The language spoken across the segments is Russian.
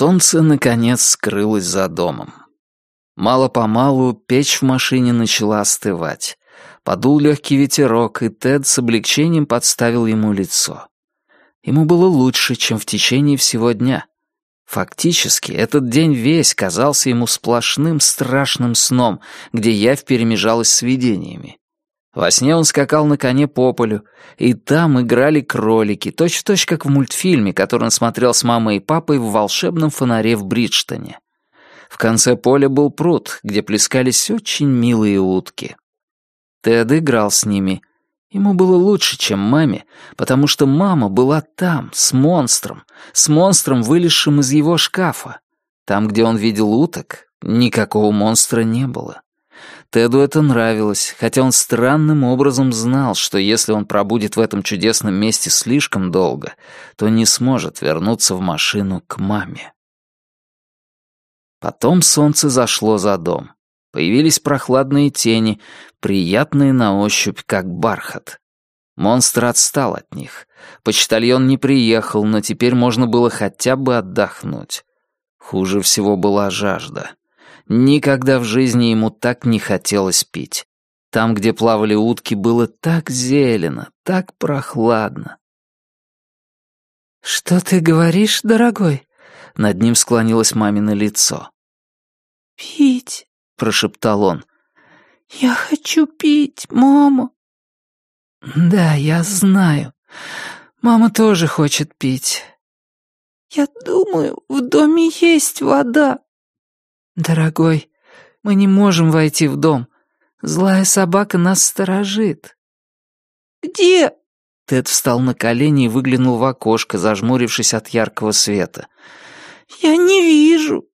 Солнце, наконец, скрылось за домом. Мало-помалу печь в машине начала остывать. Подул легкий ветерок, и Тед с облегчением подставил ему лицо. Ему было лучше, чем в течение всего дня. Фактически, этот день весь казался ему сплошным страшным сном, где явь перемежалась с видениями. Во сне он скакал на коне по полю, и там играли кролики, точь-в-точь как в мультфильме, который он смотрел с мамой и папой в волшебном фонаре в Бриджтоне. В конце поля был пруд, где плескались очень милые утки. Тед играл с ними, Ему было лучше, чем маме, потому что мама была там, с монстром, с монстром, вылезшим из его шкафа. Там, где он видел уток, никакого монстра не было. Теду это нравилось, хотя он странным образом знал, что если он пробудет в этом чудесном месте слишком долго, то не сможет вернуться в машину к маме. Потом солнце зашло за дом. Появились прохладные тени, приятные на ощупь, как бархат. Монстр отстал от них. Почтальон не приехал, но теперь можно было хотя бы отдохнуть. Хуже всего была жажда. Никогда в жизни ему так не хотелось пить. Там, где плавали утки, было так зелено, так прохладно. «Что ты говоришь, дорогой?» Над ним склонилось мамино лицо. «Пить», прошептал он. «Я хочу пить, мама». «Да, я знаю. Мама тоже хочет пить». «Я думаю, в доме есть вода». «Дорогой, мы не можем войти в дом. Злая собака нас сторожит». «Где?» Тед встал на колени и выглянул в окошко, зажмурившись от яркого света. «Я не вижу».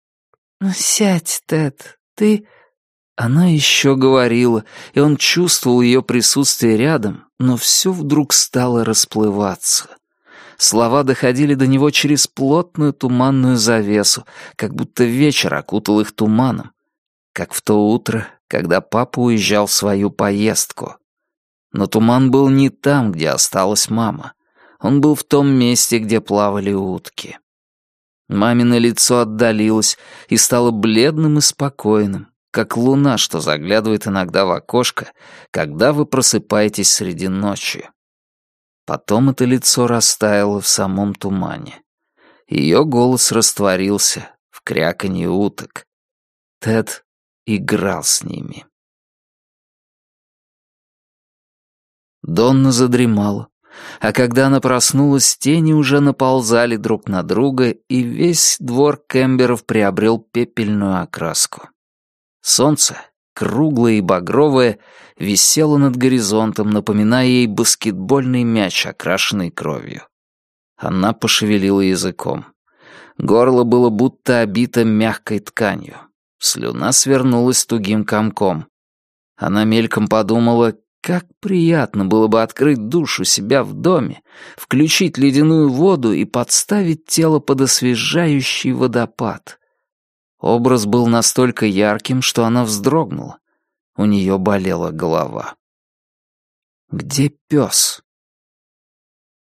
«Сядь, Тед, ты...» Она еще говорила, и он чувствовал ее присутствие рядом, но все вдруг стало расплываться. Слова доходили до него через плотную туманную завесу, как будто вечер окутал их туманом, как в то утро, когда папа уезжал в свою поездку. Но туман был не там, где осталась мама. Он был в том месте, где плавали утки. Мамино лицо отдалилось и стало бледным и спокойным, как луна, что заглядывает иногда в окошко, когда вы просыпаетесь среди ночи. Потом это лицо растаяло в самом тумане. Ее голос растворился в кряканье уток. Тед играл с ними. Донна задремала, а когда она проснулась, тени уже наползали друг на друга, и весь двор Кэмберов приобрел пепельную окраску. Солнце, круглое и багровое, висело над горизонтом, напоминая ей баскетбольный мяч, окрашенный кровью. Она пошевелила языком. Горло было будто обито мягкой тканью. Слюна свернулась тугим комком. Она мельком подумала, как приятно было бы открыть душу себя в доме, включить ледяную воду и подставить тело под освежающий водопад. Образ был настолько ярким, что она вздрогнула. У нее болела голова. «Где пес?»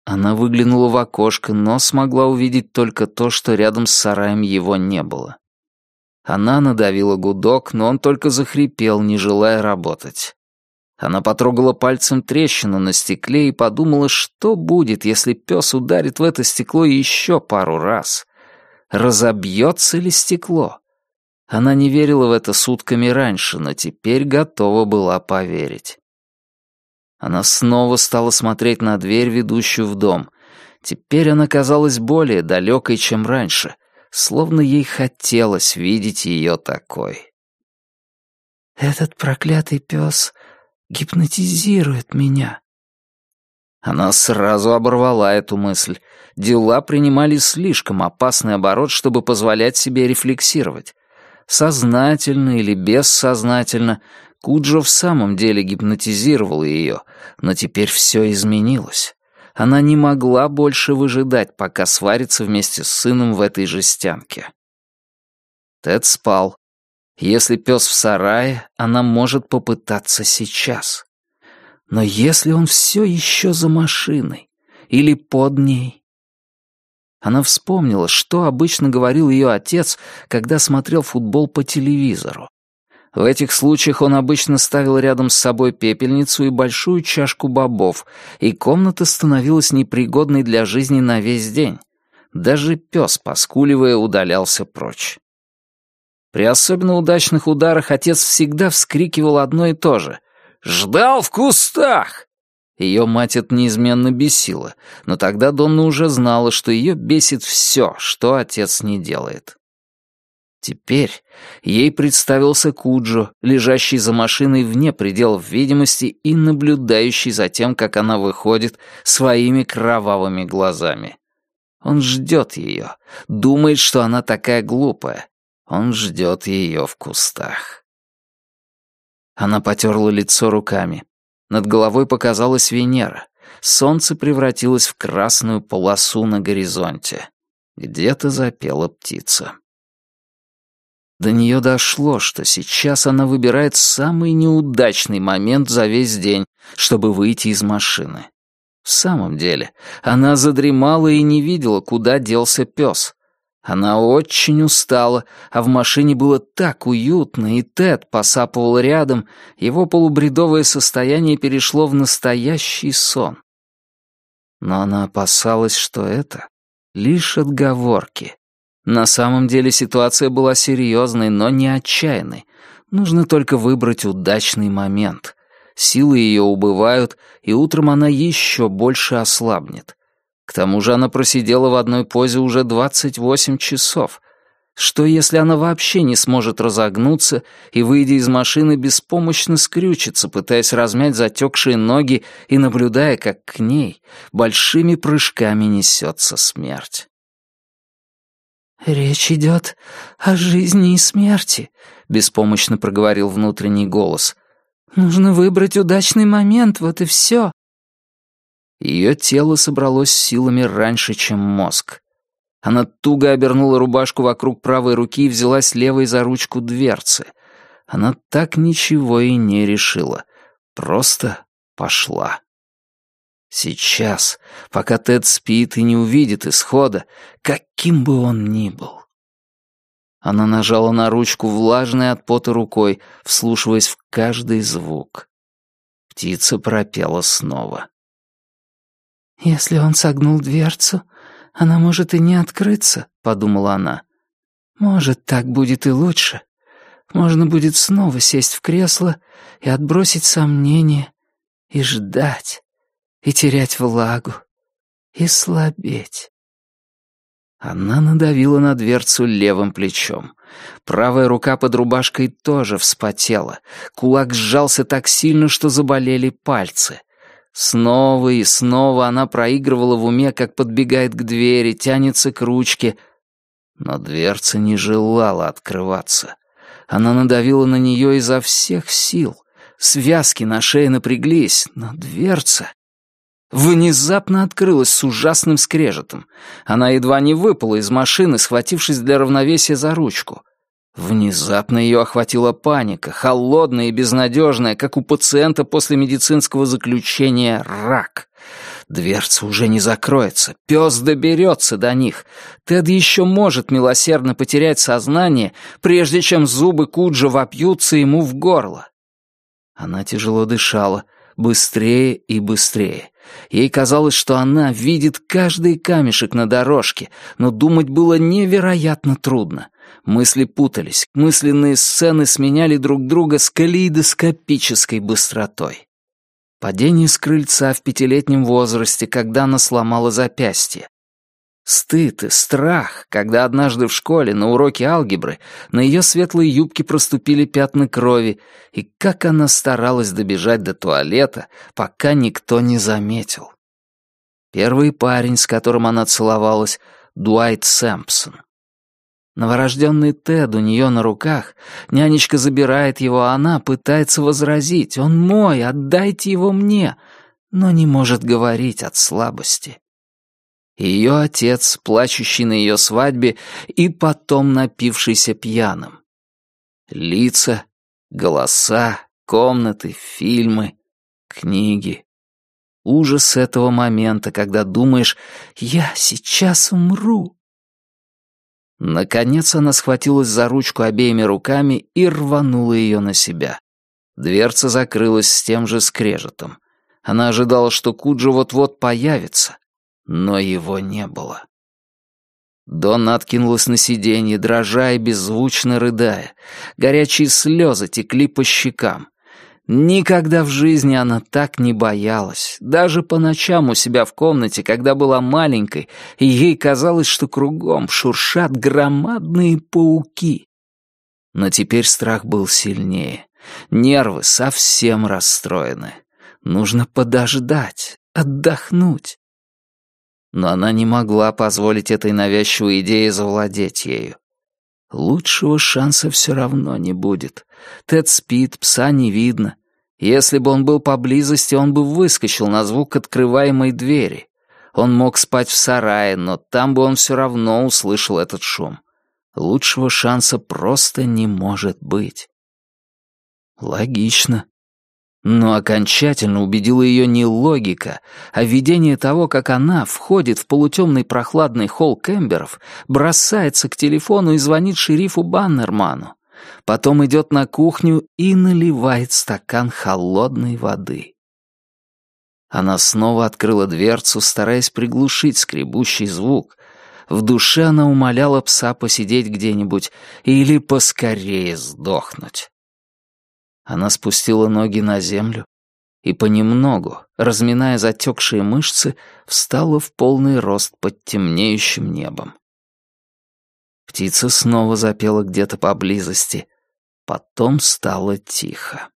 Она выглянула в окошко, но смогла увидеть только то, что рядом с сараем его не было. Она надавила гудок, но он только захрипел, не желая работать. Она потрогала пальцем трещину на стекле и подумала, что будет, если пес ударит в это стекло еще пару раз. Разобьется ли стекло? Она не верила в это сутками раньше, но теперь готова была поверить. Она снова стала смотреть на дверь, ведущую в дом. Теперь она казалась более далекой, чем раньше, словно ей хотелось видеть ее такой. «Этот проклятый пес гипнотизирует меня». Она сразу оборвала эту мысль. Дела принимали слишком опасный оборот, чтобы позволять себе рефлексировать. Сознательно или бессознательно, Куджо в самом деле гипнотизировал ее, но теперь все изменилось. Она не могла больше выжидать, пока сварится вместе с сыном в этой жестянке. Тед спал. Если пес в сарае, она может попытаться сейчас. Но если он все еще за машиной или под ней? Она вспомнила, что обычно говорил ее отец, когда смотрел футбол по телевизору. В этих случаях он обычно ставил рядом с собой пепельницу и большую чашку бобов, и комната становилась непригодной для жизни на весь день. Даже пес, поскуливая, удалялся прочь. При особенно удачных ударах отец всегда вскрикивал одно и то же. «Ждал в кустах!» Ее мать это неизменно бесило, но тогда Донна уже знала, что ее бесит все, что отец не делает. Теперь ей представился Куджо, лежащий за машиной вне пределов видимости и наблюдающий за тем, как она выходит своими кровавыми глазами. Он ждет ее, думает, что она такая глупая. Он ждет ее в кустах. Она потерла лицо руками. Над головой показалась Венера. Солнце превратилось в красную полосу на горизонте. Где-то запела птица. До нее дошло, что сейчас она выбирает самый неудачный момент за весь день, чтобы выйти из машины. В самом деле, она задремала и не видела, куда делся пес. Она очень устала, а в машине было так уютно, и Тед посапывал рядом, его полубредовое состояние перешло в настоящий сон. Но она опасалась, что это лишь отговорки. На самом деле ситуация была серьезной, но не отчаянной. Нужно только выбрать удачный момент. Силы ее убывают, и утром она еще больше ослабнет. К тому же она просидела в одной позе уже 28 часов. Что, если она вообще не сможет разогнуться и, выйдя из машины, беспомощно скрючится, пытаясь размять затекшие ноги и наблюдая, как к ней большими прыжками несется смерть? «Речь идет о жизни и смерти», — беспомощно проговорил внутренний голос. «Нужно выбрать удачный момент, вот и все. Ее тело собралось силами раньше, чем мозг. Она туго обернула рубашку вокруг правой руки и взялась левой за ручку дверцы. Она так ничего и не решила. Просто пошла. Сейчас, пока Тед спит и не увидит исхода, каким бы он ни был. Она нажала на ручку влажной от пота рукой, вслушиваясь в каждый звук. Птица пропела снова. «Если он согнул дверцу, она может и не открыться», — подумала она. «Может, так будет и лучше. Можно будет снова сесть в кресло и отбросить сомнения, и ждать, и терять влагу, и слабеть». Она надавила на дверцу левым плечом. Правая рука под рубашкой тоже вспотела. Кулак сжался так сильно, что заболели пальцы — Снова и снова она проигрывала в уме, как подбегает к двери, тянется к ручке. Но дверца не желала открываться. Она надавила на нее изо всех сил. Связки на шее напряглись, но дверца... Внезапно открылась с ужасным скрежетом. Она едва не выпала из машины, схватившись для равновесия за ручку. Внезапно ее охватила паника, холодная и безнадежная, как у пациента после медицинского заключения «рак». Дверца уже не закроется, пес доберется до них. Тед еще может милосердно потерять сознание, прежде чем зубы Куджа вопьются ему в горло. Она тяжело дышала, быстрее и быстрее. Ей казалось, что она видит каждый камешек на дорожке, но думать было невероятно трудно. Мысли путались, мысленные сцены сменяли друг друга с калейдоскопической быстротой. Падение с крыльца в пятилетнем возрасте, когда она сломала запястье. Стыд и страх, когда однажды в школе на уроке алгебры на ее светлой юбке проступили пятна крови, и как она старалась добежать до туалета, пока никто не заметил. Первый парень, с которым она целовалась, Дуайт Сэмпсон. Новорожденный Тед у нее на руках, нянечка забирает его, а она пытается возразить «Он мой, отдайте его мне», но не может говорить от слабости. Ее отец, плачущий на ее свадьбе и потом напившийся пьяным. Лица, голоса, комнаты, фильмы, книги. Ужас этого момента, когда думаешь «я сейчас умру». Наконец она схватилась за ручку обеими руками и рванула ее на себя. Дверца закрылась с тем же скрежетом. Она ожидала, что Куджи вот-вот появится, но его не было. Дон откинулась на сиденье, дрожа и беззвучно рыдая. Горячие слезы текли по щекам. Никогда в жизни она так не боялась. Даже по ночам у себя в комнате, когда была маленькой, и ей казалось, что кругом шуршат громадные пауки. Но теперь страх был сильнее. Нервы совсем расстроены. Нужно подождать, отдохнуть. Но она не могла позволить этой навязчивой идее завладеть ею. Лучшего шанса все равно не будет. Тед спит, пса не видно. Если бы он был поблизости, он бы выскочил на звук открываемой двери. Он мог спать в сарае, но там бы он все равно услышал этот шум. Лучшего шанса просто не может быть. Логично. Но окончательно убедила ее не логика, а видение того, как она входит в полутемный прохладный холл Кемберов, бросается к телефону и звонит шерифу Баннерману. Потом идет на кухню и наливает стакан холодной воды. Она снова открыла дверцу, стараясь приглушить скребущий звук. В душе она умоляла пса посидеть где-нибудь или поскорее сдохнуть. Она спустила ноги на землю и понемногу, разминая затекшие мышцы, встала в полный рост под темнеющим небом. Птица снова запела где-то поблизости. Потом стало тихо.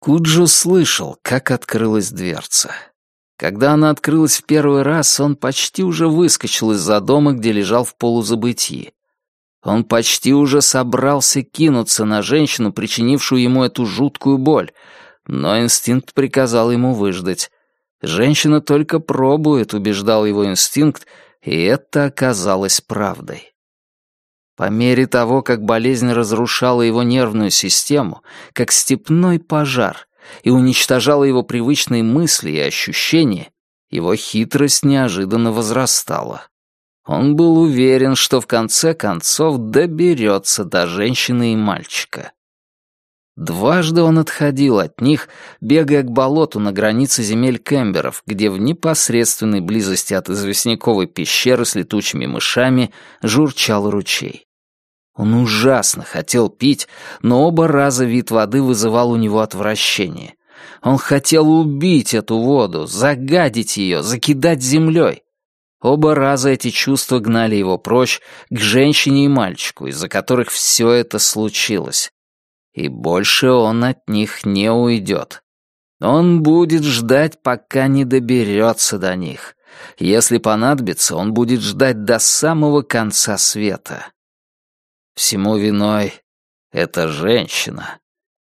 Куджо слышал, как открылась дверца. Когда она открылась в первый раз, он почти уже выскочил из-за дома, где лежал в полузабытии. Он почти уже собрался кинуться на женщину, причинившую ему эту жуткую боль, но инстинкт приказал ему выждать. Женщина только пробует, убеждал его инстинкт, и это оказалось правдой. По мере того, как болезнь разрушала его нервную систему, как степной пожар, и уничтожала его привычные мысли и ощущения, его хитрость неожиданно возрастала. Он был уверен, что в конце концов доберется до женщины и мальчика. Дважды он отходил от них, бегая к болоту на границе земель Кемберов, где в непосредственной близости от известняковой пещеры с летучими мышами журчал ручей. Он ужасно хотел пить, но оба раза вид воды вызывал у него отвращение. Он хотел убить эту воду, загадить ее, закидать землей. Оба раза эти чувства гнали его прочь к женщине и мальчику, из-за которых все это случилось. И больше он от них не уйдет. Он будет ждать, пока не доберется до них. Если понадобится, он будет ждать до самого конца света. Всему виной эта женщина.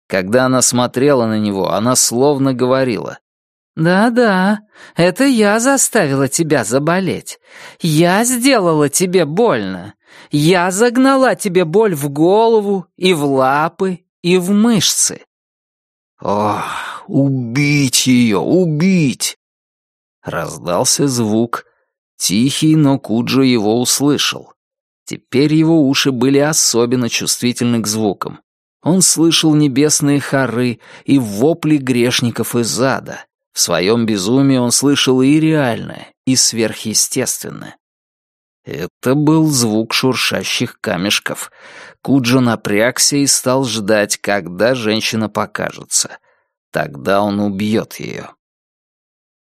Когда она смотрела на него, она словно говорила «Да-да, это я заставила тебя заболеть. Я сделала тебе больно. Я загнала тебе боль в голову и в лапы и в мышцы». «Ох, убить ее, убить!» Раздался звук. Тихий, но Куджо его услышал. Теперь его уши были особенно чувствительны к звукам. Он слышал небесные хоры и вопли грешников из ада. В своем безумии он слышал и реальное, и сверхъестественное. Это был звук шуршащих камешков. Куджо напрягся и стал ждать, когда женщина покажется. Тогда он убьет ее.